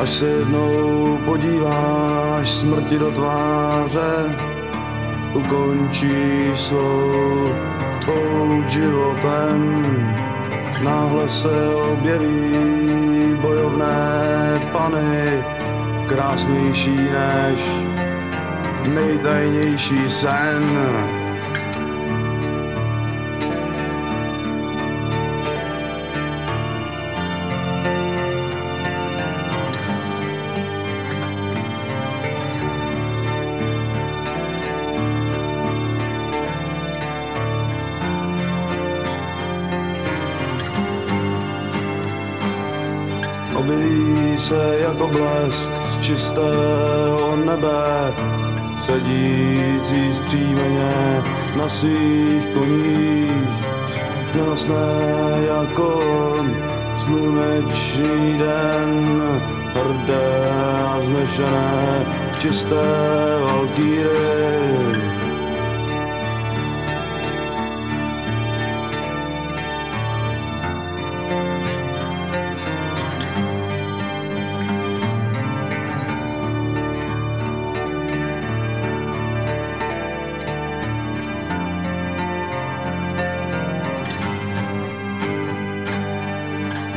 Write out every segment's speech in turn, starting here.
až se jednou podíváš smrti do tváře, ukončí svou pouť životem. Náhle se objeví bojovné pany, krásnější než nejtajnější sen. objeví se jako blesk z čistého nebe, sedící zpříjmeně na svých koních, jasné jako slunečný den, hrdé a znešené, čisté valkýry.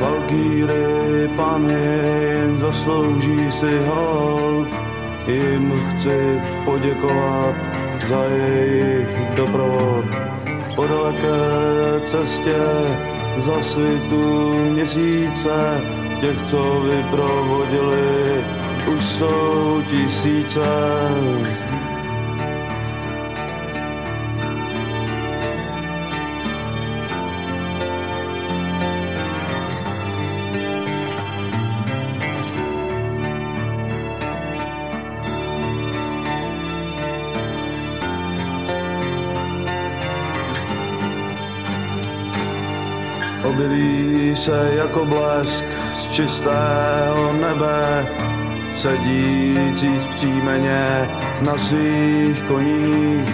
Valkýry, pany, zaslouží si hold, jim chci poděkovat za jejich doprovod. Po daleké cestě za svitu měsíce, těch, co vyprovodili, už jsou tisíce. Objeví se jako blesk z čistého nebe, sedící zpříjmeně na svých koních,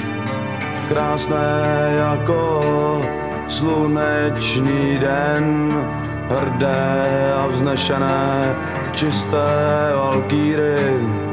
krásné jako slunečný den, hrdé a vznešené, čisté valkýry.